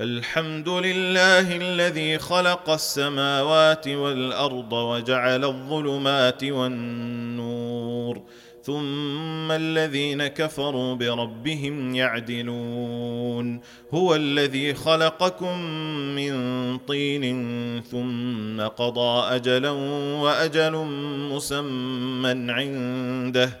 الحمد لله الذي خلق السماوات والأرض وجعل الظلمات والنور ثم الذين كفروا بربهم يعدلون. هو الذي خلقكم من طين ثم قضى اجلا واجل مسمى عنده.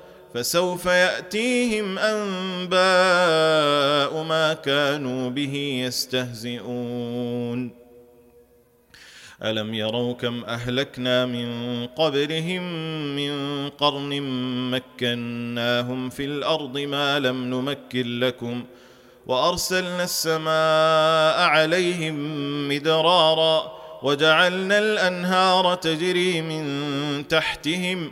فسوف يأتيهم أنباء ما كانوا به يستهزئون. ألم يروا كم أهلكنا من قبلهم من قرن مكناهم في الأرض ما لم نمكن لكم وأرسلنا السماء عليهم مدرارا وجعلنا الأنهار تجري من تحتهم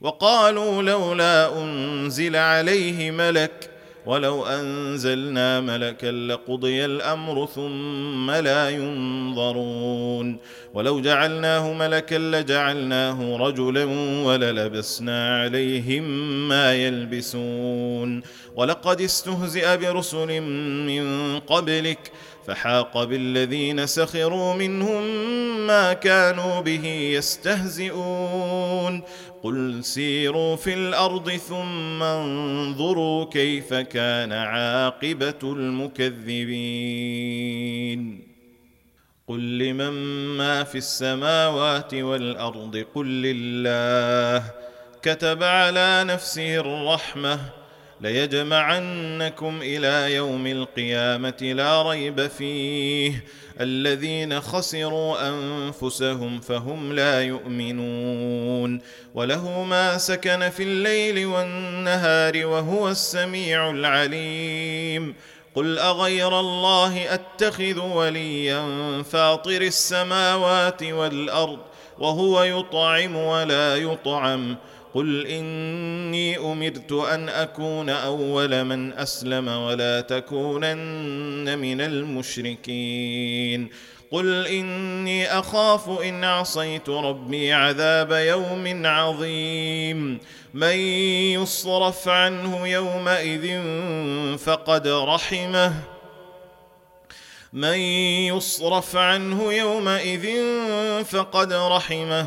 وقالوا لولا أنزل عليه ملك ولو أنزلنا ملكا لقضي الأمر ثم لا ينظرون ولو جعلناه ملكا لجعلناه رجلا وللبسنا عليهم ما يلبسون ولقد استهزئ برسل من قبلك فحاق بالذين سخروا منهم ما كانوا به يستهزئون قل سيروا في الأرض ثم انظروا كيف كان عاقبة المكذبين. قل لمن ما في السماوات والأرض قل لله. كتب على نفسه الرحمة ليجمعنكم إلى يوم القيامة لا ريب فيه. الذين خسروا أنفسهم فهم لا يؤمنون. وله ما سكن في الليل والنهار وهو السميع العليم. قل أغير الله أتخذ وليا فاطر السماوات والأرض وهو يطعم ولا يطعم. قل اني امرت ان اكون اول من اسلم ولا تكونن من المشركين قل اني اخاف ان عصيت ربي عذاب يوم عظيم من يصرف عنه يومئذ فقد رحمه من يصرف عنه يومئذ فقد رحمه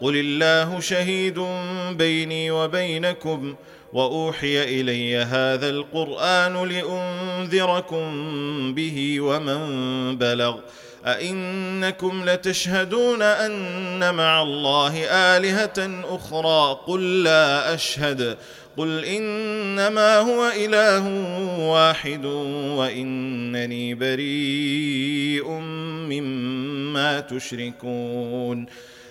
قل الله شهيد بيني وبينكم واوحي الي هذا القران لانذركم به ومن بلغ ائنكم لتشهدون ان مع الله الهه أخرى قل لا اشهد قل انما هو اله واحد وانني بريء مما تشركون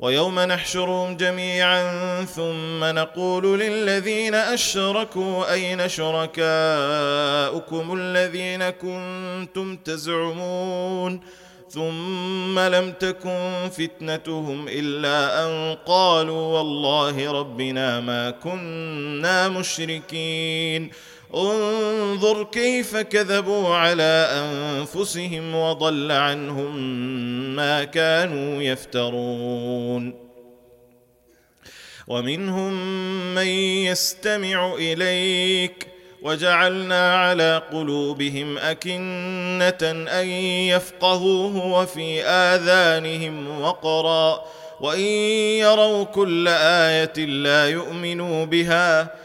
ويوم نحشرهم جميعا ثم نقول للذين أشركوا أين شركاؤكم الذين كنتم تزعمون ثم لم تكن فتنتهم إلا أن قالوا والله ربنا ما كنا مشركين انظر كيف كذبوا على أنفسهم وضل عنهم ما كانوا يفترون. ومنهم من يستمع إليك وجعلنا على قلوبهم أكنة أن يفقهوه وفي آذانهم وقرا. وإن يروا كل آية لا يؤمنوا بها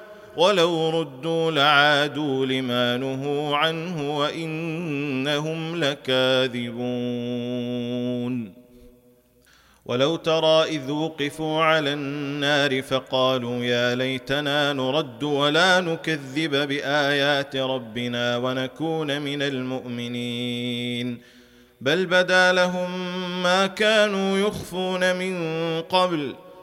ولو ردوا لعادوا لما نهوا عنه وإنهم لكاذبون. ولو ترى إذ وقفوا على النار فقالوا يا ليتنا نرد ولا نكذب بآيات ربنا ونكون من المؤمنين. بل بدا لهم ما كانوا يخفون من قبل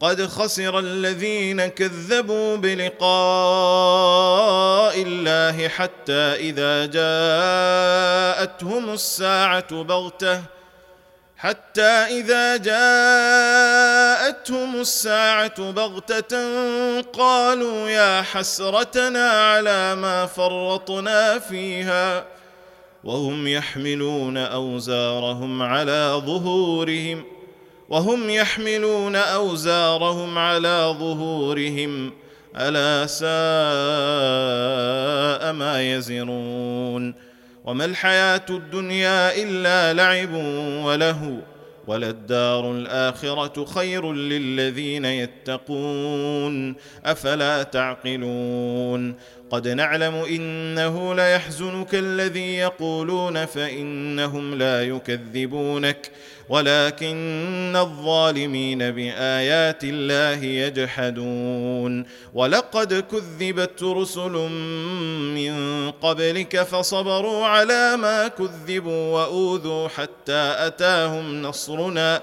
قد خسر الذين كذبوا بلقاء الله حتى إذا جاءتهم الساعة بغتة حتى إذا جاءتهم الساعة بغتة قالوا يا حسرتنا على ما فرطنا فيها وهم يحملون أوزارهم على ظهورهم. وهم يحملون أوزارهم على ظهورهم. ألا ساء ما يزرون. وما الحياة الدنيا إلا لعب وله وللدار الآخرة خير للذين يتقون. أفلا تعقلون؟ قد نعلم إنه ليحزنك الذي يقولون فإنهم لا يكذبونك ولكن الظالمين بآيات الله يجحدون. ولقد كذبت رسل من قبلك فصبروا على ما كذبوا وأوذوا حتى أتاهم نصرنا.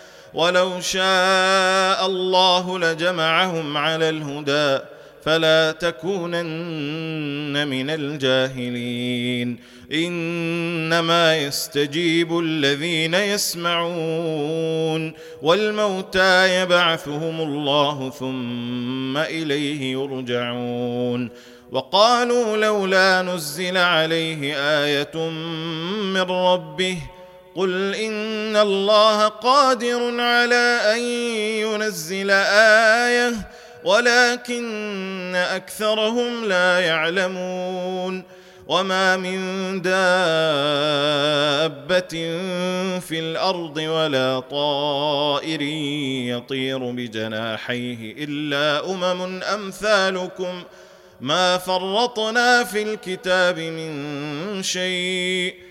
ولو شاء الله لجمعهم على الهدى فلا تكونن من الجاهلين. إنما يستجيب الذين يسمعون والموتى يبعثهم الله ثم إليه يرجعون. وقالوا لولا نزل عليه آية من ربه قل ان الله قادر على ان ينزل إيه ولكن اكثرهم لا يعلمون. وما من دابه في الأرض ولا طائر يطير بجناحيه الا امم امثالكم. ما فرطنا في الكتاب من شيء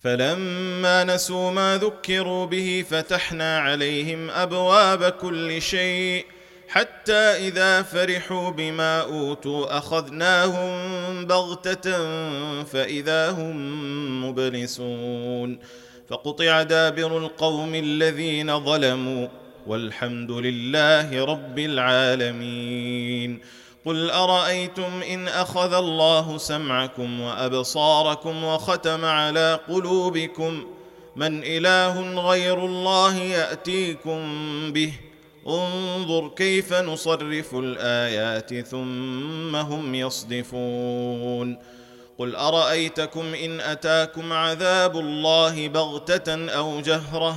فلما نسوا ما ذكروا به فتحنا عليهم أبواب كل شيء حتى إذا فرحوا بما أوتوا أخذناهم بغتة فإذا هم مبلسون. فقطع دابر القوم الذين ظلموا والحمد لله رب العالمين. قل ارايتم ان اخذ الله سمعكم وابصاركم وختم على قلوبكم من اله غير الله ياتيكم به انظر كيف نصرف الايات ثم هم يصدفون قل ارايتكم ان اتاكم عذاب الله بغته أو جهره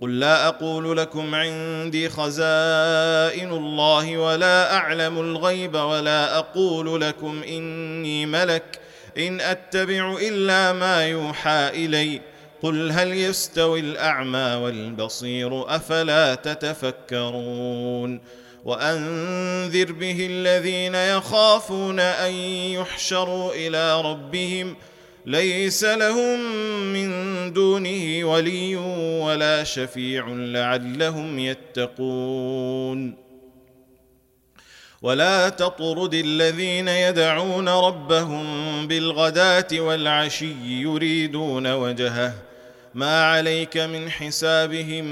قل لا أقول لكم عندي خزائن الله ولا أعلم الغيب ولا أقول لكم إني ملك إن أتبع إلا ما يوحى إلي. قل هل يستوي الأعمى والبصير أفلا تتفكرون؟ وأنذر به الذين يخافون أن يحشروا إلى ربهم ليس لهم من دونه ولي ولا شفيع لعلهم يتقون. ولا تطرد الذين يدعون ربهم بالغداة والعشي يريدون وجهه. ما عليك من حسابهم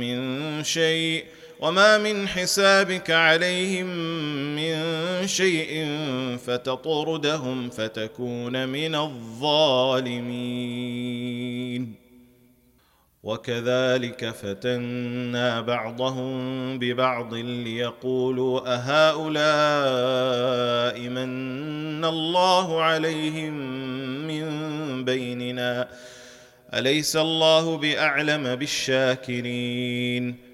من شيء وما من حسابك عليهم من شيء فتطردهم فتكون من الظالمين وكذلك فتنا بعضهم ببعض ليقولوا اهؤلاء من الله عليهم من بيننا اليس الله باعلم بالشاكرين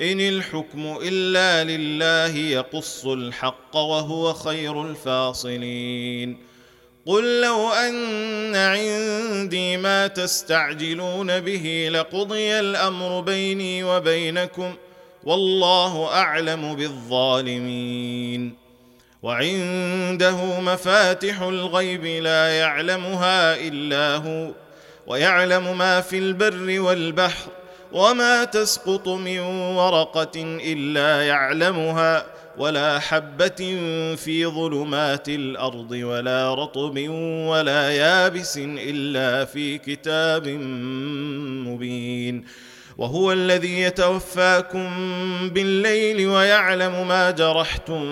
إن الحكم إلا لله يقص الحق وهو خير الفاصلين. قل لو أن عندي ما تستعجلون به لقضي الأمر بيني وبينكم والله أعلم بالظالمين. وعنده مفاتح الغيب لا يعلمها إلا هو ويعلم ما في البر والبحر وما تسقط من ورقه الا يعلمها ولا حبه في ظلمات الأرض ولا رطب ولا يابس الا في كتاب مبين وهو الذي يتوفاكم بالليل ويعلم ما جرحتم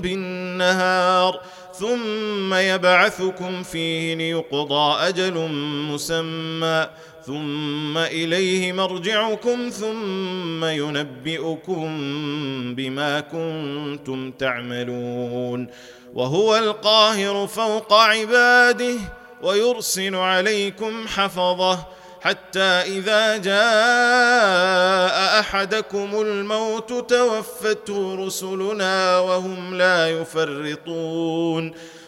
بالنهار ثم يبعثكم فيه ليقضى أجل مسمى ثم إليه مرجعكم ثم ينبئكم بما كنتم تعملون وهو القاهر فوق عباده ويرسل عليكم حفظه حتى إذا جاء أحدكم الموت توفته رسلنا وهم لا يفرطون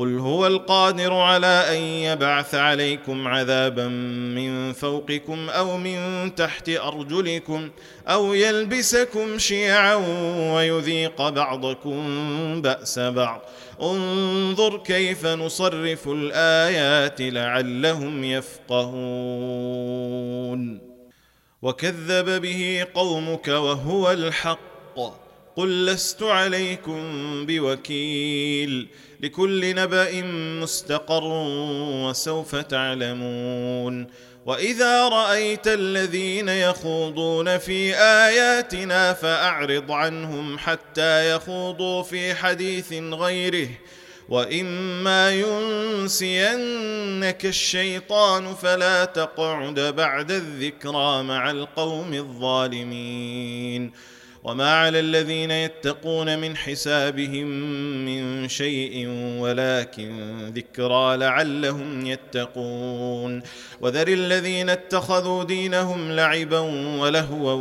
قل هو القادر على ان يبعث عليكم عذابا من فوقكم أو من تحت ارجلكم أو يلبسكم شيعا ويذيق بعضكم باس بعض انظر كيف نصرف الايات لعلهم يفقهون وكذب به قومك وهو الحق قل لست عليكم بوكيل لكل نبأ مستقر وسوف تعلمون وإذا رأيت الذين يخوضون في آياتنا فأعرض عنهم حتى يخوضوا في حديث غيره وإما ينسينك الشيطان فلا تقعد بعد الذكرى مع القوم الظالمين وما على الذين يتقون من حسابهم من شيء ولكن ذكرى لعلهم يتقون وذر الذين اتخذوا دينهم لعبا ولهوا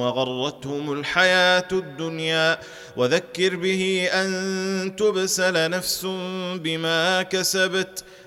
وغرتهم الحياة الدنيا وذكر به ان تبسل نفس بما كسبت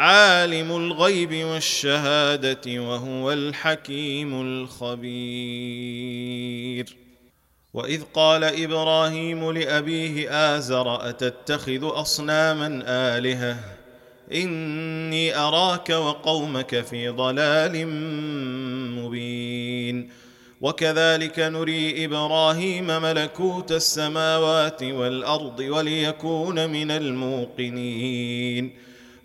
عالم الغيب والشهادة وهو الحكيم الخبير. وإذ قال إبراهيم لأبيه آزر أتتخذ أصناما آلهة؟ إني أراك وقومك في ضلال مبين. وكذلك نري إبراهيم ملكوت السماوات والأرض وليكون من الموقنين.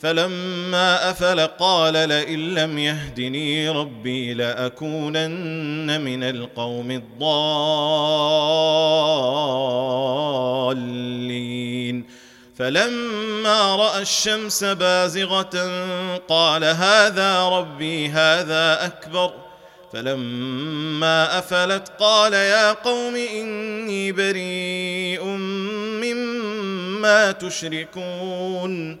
فلما أفل قال لئن لم يهدني ربي لأكونن من القوم الضالين. فلما رأى الشمس بازغة قال هذا ربي هذا أكبر. فلما أفلت قال يا قوم إني بريء مما تشركون.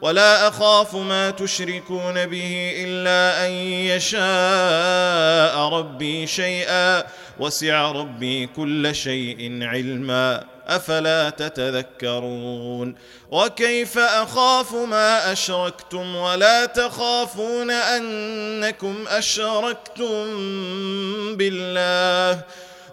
ولا أخاف ما تشركون به إلا أن يشاء ربي شيئا وسع ربي كل شيء علما أفلا تتذكرون وكيف أخاف ما أشركتم ولا تخافون أنكم أشركتم بالله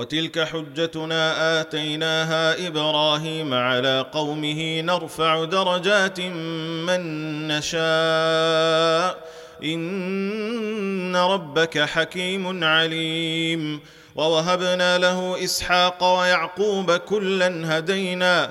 وتلك حجتنا آتيناها إبراهيم على قومه نرفع درجات من نشاء. إن ربك حكيم عليم. ووهبنا له إسحاق ويعقوب كلا هدينا.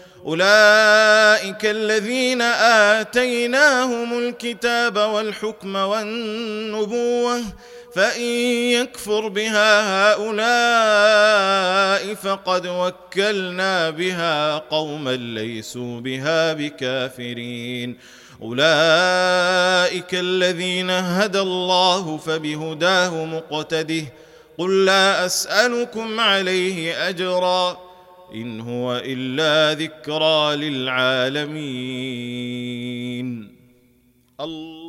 أولئك الذين آتيناهم الكتاب والحكم والنبوة فإن يكفر بها هؤلاء فقد وكلنا بها قوما ليسوا بها بكافرين. أولئك الذين هدى الله فبهداه مقتده. قل لا أسألكم عليه أجرا. إن هو إلا ذكرى للعالمين. الله